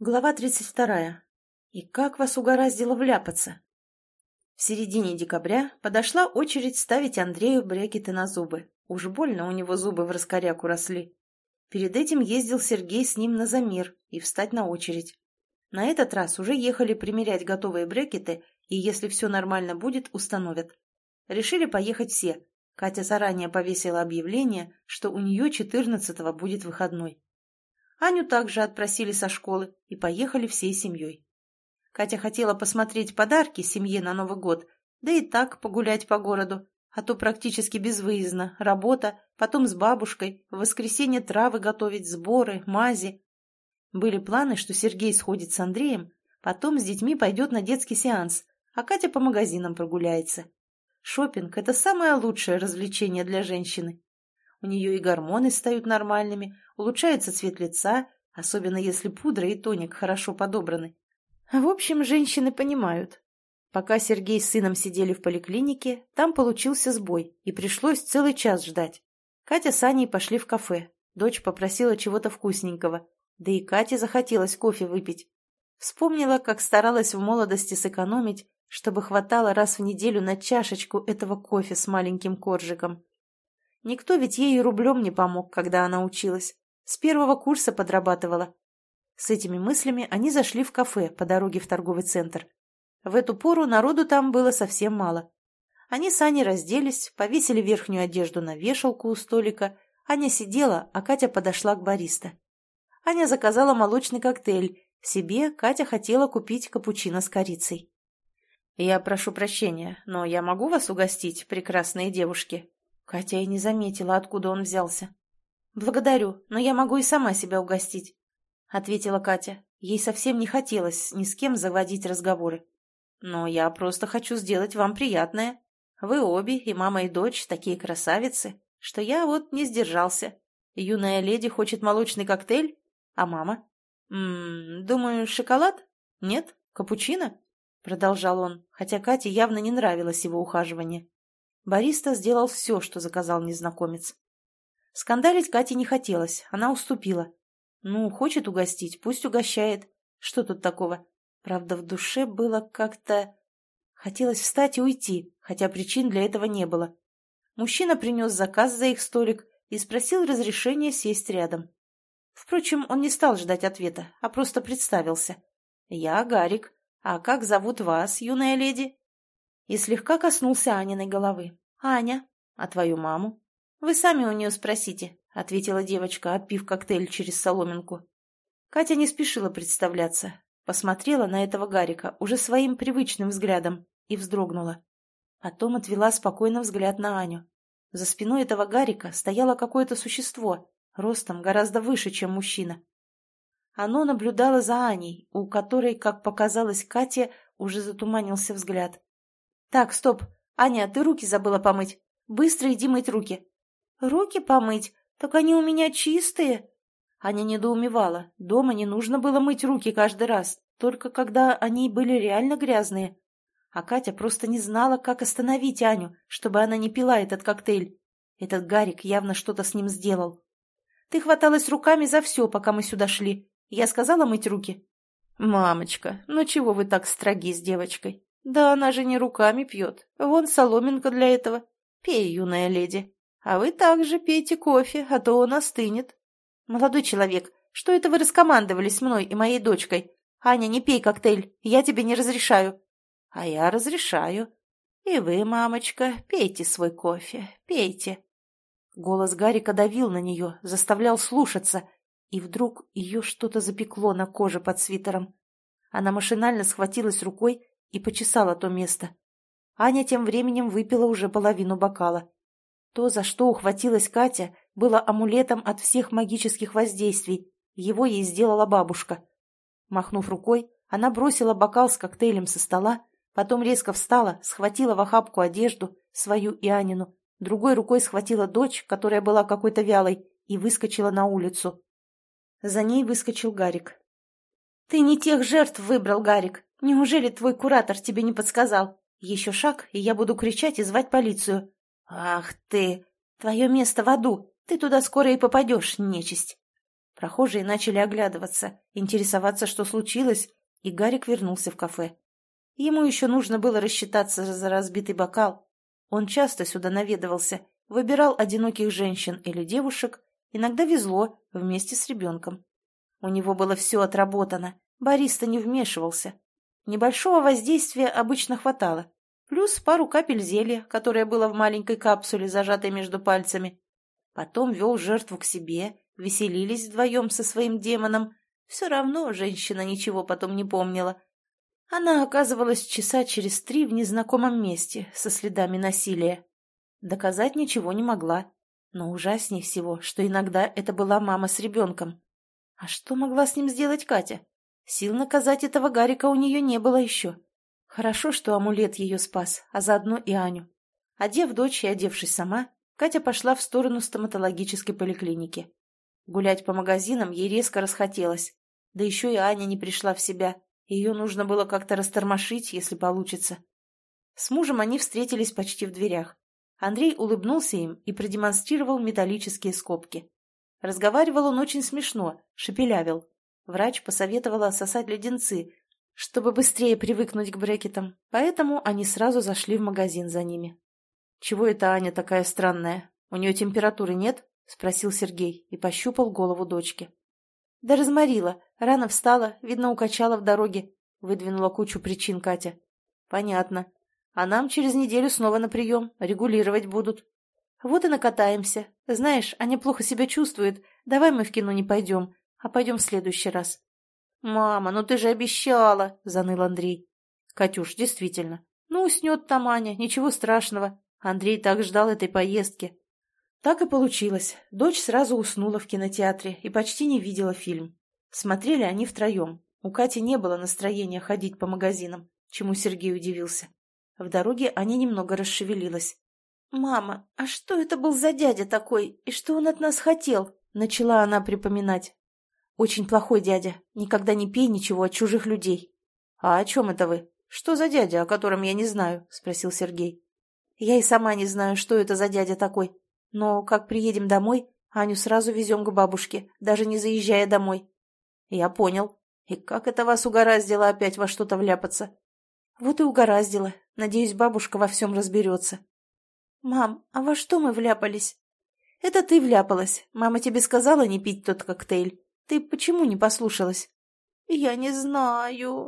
Глава 32. И как вас угораздило вляпаться? В середине декабря подошла очередь ставить Андрею брекеты на зубы. Уж больно у него зубы в раскоряку росли. Перед этим ездил Сергей с ним на замер и встать на очередь. На этот раз уже ехали примерять готовые брекеты, и если все нормально будет, установят. Решили поехать все. Катя заранее повесила объявление, что у нее 14-го будет выходной. Аню также отпросили со школы и поехали всей семьей. Катя хотела посмотреть подарки семье на Новый год, да и так погулять по городу, а то практически безвыездно, работа, потом с бабушкой, в воскресенье травы готовить, сборы, мази. Были планы, что Сергей сходит с Андреем, потом с детьми пойдет на детский сеанс, а Катя по магазинам прогуляется. Шопинг – это самое лучшее развлечение для женщины. У нее и гормоны стают нормальными, улучшается цвет лица, особенно если пудра и тоник хорошо подобраны. В общем, женщины понимают. Пока Сергей с сыном сидели в поликлинике, там получился сбой, и пришлось целый час ждать. Катя с Аней пошли в кафе. Дочь попросила чего-то вкусненького. Да и Кате захотелось кофе выпить. Вспомнила, как старалась в молодости сэкономить, чтобы хватало раз в неделю на чашечку этого кофе с маленьким коржиком. Никто ведь ей рублем не помог, когда она училась. С первого курса подрабатывала. С этими мыслями они зашли в кафе по дороге в торговый центр. В эту пору народу там было совсем мало. Они с Аней разделись, повесили верхнюю одежду на вешалку у столика. Аня сидела, а Катя подошла к бариста. Аня заказала молочный коктейль. Себе Катя хотела купить капучино с корицей. «Я прошу прощения, но я могу вас угостить, прекрасные девушки?» Катя и не заметила, откуда он взялся. «Благодарю, но я могу и сама себя угостить», — ответила Катя. Ей совсем не хотелось ни с кем заводить разговоры. «Но я просто хочу сделать вам приятное. Вы обе, и мама, и дочь, такие красавицы, что я вот не сдержался. Юная леди хочет молочный коктейль, а мама? М -м, думаю, шоколад? Нет? Капучино?» Продолжал он, хотя Кате явно не нравилось его ухаживание. Бариста сделал все, что заказал незнакомец. Скандалить Кате не хотелось, она уступила. Ну, хочет угостить, пусть угощает. Что тут такого? Правда, в душе было как-то... Хотелось встать и уйти, хотя причин для этого не было. Мужчина принес заказ за их столик и спросил разрешения сесть рядом. Впрочем, он не стал ждать ответа, а просто представился. «Я Гарик. А как зовут вас, юная леди?» и слегка коснулся Аниной головы. «Аня, а твою маму?» «Вы сами у нее спросите», — ответила девочка, отпив коктейль через соломинку. Катя не спешила представляться, посмотрела на этого Гарика уже своим привычным взглядом и вздрогнула. Потом отвела спокойно взгляд на Аню. За спиной этого Гарика стояло какое-то существо, ростом гораздо выше, чем мужчина. Оно наблюдало за Аней, у которой, как показалось Кате, уже затуманился взгляд. «Так, стоп. Аня, ты руки забыла помыть. Быстро иди мыть руки». «Руки помыть? Так они у меня чистые». Аня недоумевала. Дома не нужно было мыть руки каждый раз, только когда они были реально грязные. А Катя просто не знала, как остановить Аню, чтобы она не пила этот коктейль. Этот Гарик явно что-то с ним сделал. «Ты хваталась руками за все, пока мы сюда шли. Я сказала мыть руки?» «Мамочка, ну чего вы так строги с девочкой? Да она же не руками пьет. Вон соломинка для этого. Пей, юная леди. А вы также пейте кофе, а то он остынет. Молодой человек, что это вы раскомандовались мной и моей дочкой? Аня, не пей коктейль, я тебе не разрешаю. А я разрешаю. И вы, мамочка, пейте свой кофе, пейте. Голос Гарика давил на нее, заставлял слушаться, и вдруг ее что-то запекло на коже под свитером. Она машинально схватилась рукой и почесала то место. Аня тем временем выпила уже половину бокала. То, за что ухватилась Катя, было амулетом от всех магических воздействий. Его ей сделала бабушка. Махнув рукой, она бросила бокал с коктейлем со стола, потом резко встала, схватила в охапку одежду, свою и Анину, другой рукой схватила дочь, которая была какой-то вялой, и выскочила на улицу. За ней выскочил Гарик. «Ты не тех жертв выбрал, Гарик. Неужели твой куратор тебе не подсказал? Еще шаг, и я буду кричать и звать полицию. Ах ты! Твое место в аду. Ты туда скоро и попадешь, нечисть. Прохожие начали оглядываться, интересоваться, что случилось, и Гарик вернулся в кафе. Ему еще нужно было рассчитаться за разбитый бокал. Он часто сюда наведывался, выбирал одиноких женщин или девушек, иногда везло вместе с ребенком. У него было все отработано, бариста не вмешивался. Небольшого воздействия обычно хватало, плюс пару капель зелья, которое было в маленькой капсуле, зажатой между пальцами. Потом вел жертву к себе, веселились вдвоем со своим демоном. Все равно женщина ничего потом не помнила. Она оказывалась часа через три в незнакомом месте, со следами насилия. Доказать ничего не могла. Но ужаснее всего, что иногда это была мама с ребенком. А что могла с ним сделать Катя? Сил наказать этого Гарика у нее не было еще. Хорошо, что амулет ее спас, а заодно и Аню. Одев дочь и одевшись сама, Катя пошла в сторону стоматологической поликлиники. Гулять по магазинам ей резко расхотелось. Да еще и Аня не пришла в себя. Ее нужно было как-то растормошить, если получится. С мужем они встретились почти в дверях. Андрей улыбнулся им и продемонстрировал металлические скобки. Разговаривал он очень смешно, шепелявил. Врач посоветовала сосать леденцы, чтобы быстрее привыкнуть к брекетам, поэтому они сразу зашли в магазин за ними. «Чего это Аня такая странная? У нее температуры нет?» — спросил Сергей и пощупал голову дочки. «Да разморила. Рано встала, видно, укачала в дороге», — выдвинула кучу причин Катя. «Понятно. А нам через неделю снова на прием. Регулировать будут». «Вот и накатаемся. Знаешь, Аня плохо себя чувствует. Давай мы в кино не пойдем, а пойдем в следующий раз». «Мама, ну ты же обещала!» — заныл Андрей. «Катюш, действительно. Ну, уснет там Аня, ничего страшного. Андрей так ждал этой поездки. Так и получилось. Дочь сразу уснула в кинотеатре и почти не видела фильм. Смотрели они втроем. У Кати не было настроения ходить по магазинам, чему Сергей удивился. В дороге Аня немного расшевелилась. «Мама, а что это был за дядя такой, и что он от нас хотел?» Начала она припоминать. «Очень плохой дядя. Никогда не пей ничего от чужих людей». «А о чем это вы? Что за дядя, о котором я не знаю?» — спросил Сергей. Я и сама не знаю, что это за дядя такой. Но как приедем домой, Аню сразу везем к бабушке, даже не заезжая домой. Я понял. И как это вас угораздило опять во что-то вляпаться? Вот и угораздило. Надеюсь, бабушка во всем разберется. Мам, а во что мы вляпались? Это ты вляпалась. Мама тебе сказала не пить тот коктейль. Ты почему не послушалась? Я не знаю.